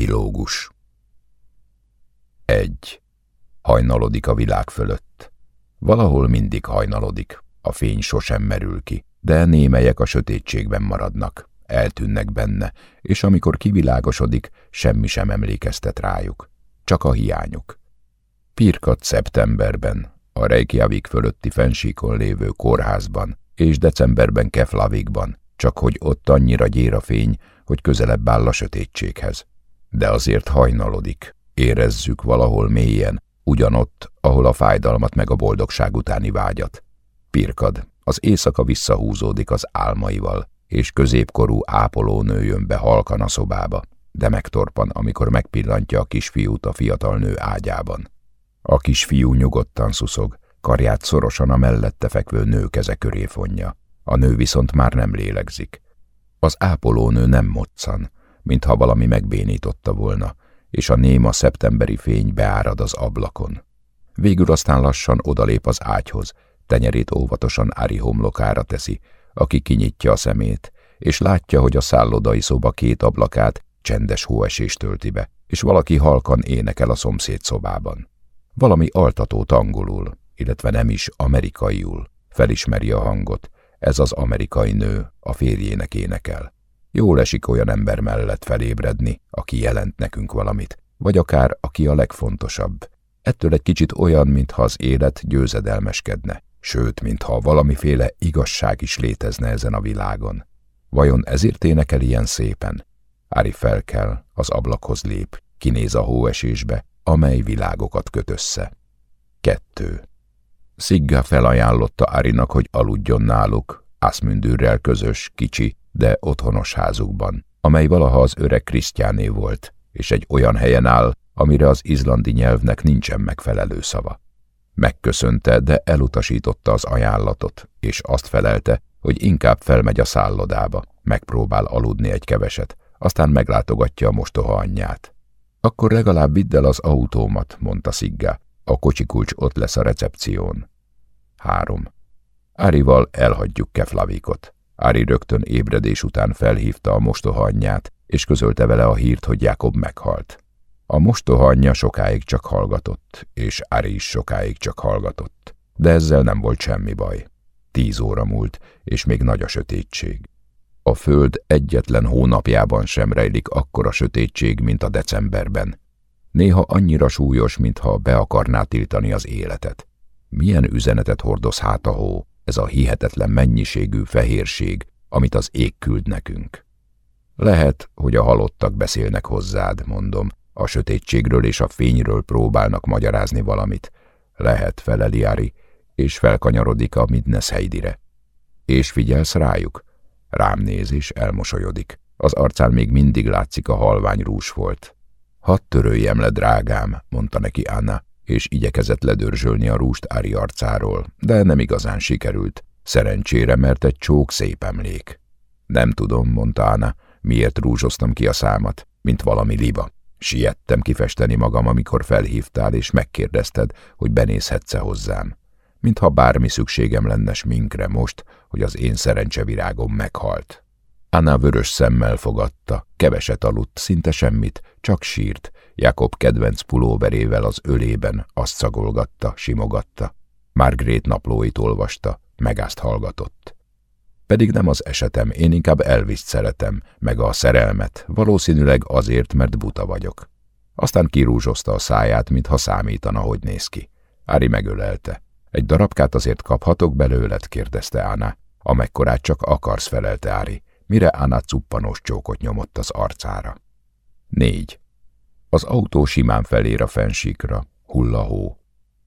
Epilógus Egy. Hajnalodik a világ fölött. Valahol mindig hajnalodik, a fény sosem merül ki, de némelyek a sötétségben maradnak, eltűnnek benne, és amikor kivilágosodik, semmi sem emlékeztet rájuk. Csak a hiányuk. Pirkat szeptemberben, a Reykjavik fölötti fensíkon lévő kórházban, és decemberben Keflavikban, csak hogy ott annyira gyér a fény, hogy közelebb áll a sötétséghez. De azért hajnalodik, érezzük valahol mélyen, ugyanott, ahol a fájdalmat meg a boldogság utáni vágyat. Pirkad, az éjszaka visszahúzódik az álmaival, és középkorú ápolónő jön be halkan a szobába, de megtorpan, amikor megpillantja a kisfiút a fiatal nő ágyában. A kisfiú nyugodtan szuszog, karját szorosan a mellette fekvő nő keze köré fonja. A nő viszont már nem lélegzik. Az ápolónő nem moccan, mintha valami megbénította volna, és a néma szeptemberi fény beárad az ablakon. Végül aztán lassan odalép az ágyhoz, tenyerét óvatosan Ári homlokára teszi, aki kinyitja a szemét, és látja, hogy a szállodai szoba két ablakát csendes hóesés tölti be, és valaki halkan énekel a szomszéd szobában. Valami altatót angolul, illetve nem is amerikaiul, felismeri a hangot, ez az amerikai nő a férjének énekel. Jól esik olyan ember mellett felébredni, aki jelent nekünk valamit, vagy akár aki a legfontosabb. Ettől egy kicsit olyan, mintha az élet győzedelmeskedne, sőt, mintha valamiféle igazság is létezne ezen a világon. Vajon ezért énekel ilyen szépen? Ári felkel, az ablakhoz lép, kinéz a hóesésbe, amely világokat köt össze. Kettő. Szigga felajánlotta Árinak, hogy aludjon náluk, Ászmündürrel közös, kicsi, de otthonos házukban, amely valaha az öreg Krisztiáné volt, és egy olyan helyen áll, amire az izlandi nyelvnek nincsen megfelelő szava. Megköszönte, de elutasította az ajánlatot, és azt felelte, hogy inkább felmegy a szállodába, megpróbál aludni egy keveset, aztán meglátogatja a mostoha anyját. Akkor legalább vidd el az autómat, mondta Szigga. A kocsikulcs ott lesz a recepción. 3. Árival elhagyjuk Keflavikot. Ári rögtön ébredés után felhívta a mostoha anyját, és közölte vele a hírt, hogy Jákob meghalt. A mostoha anyja sokáig csak hallgatott, és Ári is sokáig csak hallgatott. De ezzel nem volt semmi baj. Tíz óra múlt, és még nagy a sötétség. A föld egyetlen hónapjában sem rejlik akkora sötétség, mint a decemberben. Néha annyira súlyos, mintha be akarná tiltani az életet. Milyen üzenetet hordoz hát a hó, ez a hihetetlen mennyiségű fehérség, amit az ég küld nekünk. Lehet, hogy a halottak beszélnek hozzád, mondom, a sötétségről és a fényről próbálnak magyarázni valamit. Lehet, feleli és felkanyarodik a Midnes Heidire. És figyelsz rájuk? Rám néz és elmosolyodik. Az arcán még mindig látszik a halvány rús volt. Hadd töröljem le, drágám, mondta neki Anna, és igyekezett ledörzsölni a rúst Ári arcáról, de nem igazán sikerült. Szerencsére, mert egy csók szép emlék. Nem tudom, mondta Anna, miért rúzsoztam ki a számat, mint valami liba. Siettem kifesteni magam, amikor felhívtál, és megkérdezted, hogy benézhetsz-e hozzám. Mintha bármi szükségem lenne sminkre most, hogy az én szerencsevirágom meghalt. Anna vörös szemmel fogadta, keveset aludt, szinte semmit, csak sírt, Jakob kedvenc pulóverével az ölében azt szagolgatta, simogatta. Margrét naplóit olvasta, megást hallgatott. Pedig nem az esetem, én inkább Elvis szeretem, meg a szerelmet, valószínűleg azért, mert buta vagyok. Aztán kirúzsozta a száját, mintha számítana, hogy néz ki. Ári megölelte. Egy darabkát azért kaphatok belőled, kérdezte Ána. Amekkorát csak akarsz, felelte Ári, mire Ána cuppanós csókot nyomott az arcára. Négy. Az autó simán felér a fensíkra, hull.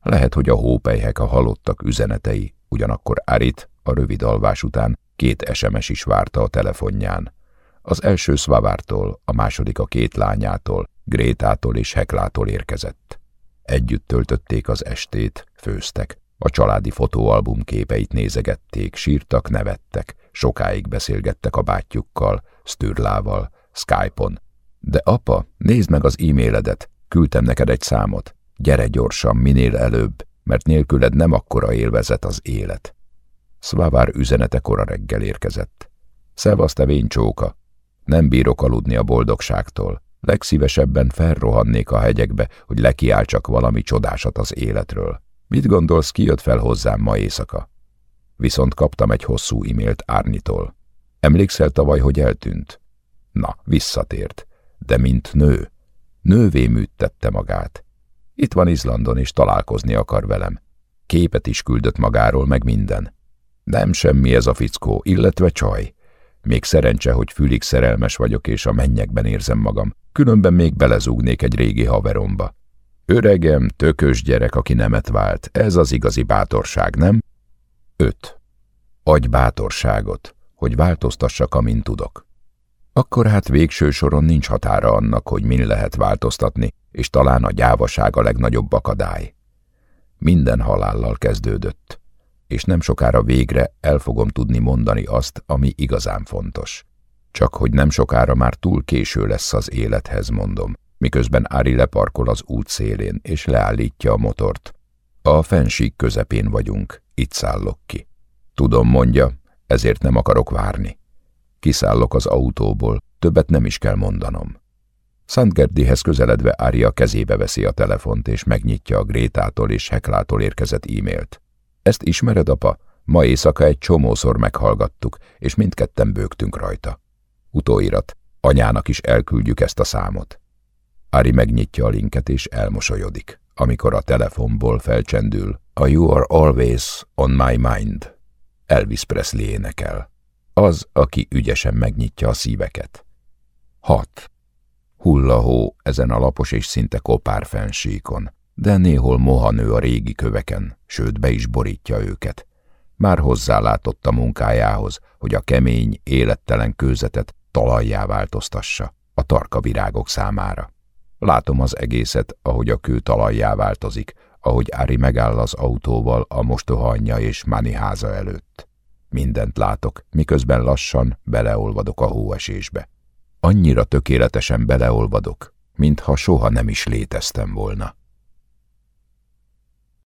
Lehet, hogy a hópelyhek a halottak üzenetei, ugyanakkor Arit a rövid alvás után két SMS is várta a telefonján. Az első Szvavártól, a második a két lányától, Grétától és Heklától érkezett. Együtt töltötték az estét, főztek, a családi fotóalbum képeit nézegették, sírtak, nevettek, sokáig beszélgettek a bátyjukkal, Stürlával, Skype-on, de apa, nézd meg az e-mailedet, küldtem neked egy számot. Gyere gyorsan, minél előbb, mert nélküled nem akkora élvezet az élet. Szvávár üzenete kora reggel érkezett. Szevasz, te csóka. Nem bírok aludni a boldogságtól. Legszívesebben felrohannék a hegyekbe, hogy lekiáltsak valami csodásat az életről. Mit gondolsz, ki jött fel hozzám ma éjszaka? Viszont kaptam egy hosszú e-mailt Árnitól. Emlékszel tavaly, hogy eltűnt? Na, visszatért. De mint nő. Nővé műtette magát. Itt van Izlandon, és találkozni akar velem. Képet is küldött magáról, meg minden. Nem semmi ez a fickó, illetve csaj. Még szerencse, hogy fülig szerelmes vagyok, és a mennyekben érzem magam. Különben még belezúgnék egy régi haveromba. Öregem, tökös gyerek, aki nemet vált. Ez az igazi bátorság, nem? 5. Adj bátorságot, hogy változtassak, amint tudok. Akkor hát végső soron nincs határa annak, hogy min lehet változtatni, és talán a gyávaság a legnagyobb akadály. Minden halállal kezdődött, és nem sokára végre el fogom tudni mondani azt, ami igazán fontos. Csak hogy nem sokára már túl késő lesz az élethez, mondom, miközben Ári leparkol az út szélén, és leállítja a motort. A fensík közepén vagyunk, itt szállok ki. Tudom, mondja, ezért nem akarok várni. Kiszállok az autóból, többet nem is kell mondanom. Szentgerdihez közeledve Ária kezébe veszi a telefont, és megnyitja a Grétától és Heklától érkezett e-mailt. Ezt ismered, apa? Ma éjszaka egy csomószor meghallgattuk, és mindketten bőgtünk rajta. Utóirat, anyának is elküldjük ezt a számot. Ári megnyitja a linket, és elmosolyodik, amikor a telefonból felcsendül a You are always on my mind. Elvis Presley énekel. Az, aki ügyesen megnyitja a szíveket. 6. Hullahó ezen a lapos és szinte kopár fensíkon, de néhol moha nő a régi köveken, sőt be is borítja őket. Már hozzálátott a munkájához, hogy a kemény, élettelen kőzetet talajjá változtassa a tarka virágok számára. Látom az egészet, ahogy a kő talajjá változik, ahogy Ári megáll az autóval a mostoha anyja és Mani háza előtt. Mindent látok, miközben lassan beleolvadok a hóesésbe. Annyira tökéletesen beleolvadok, mintha soha nem is léteztem volna.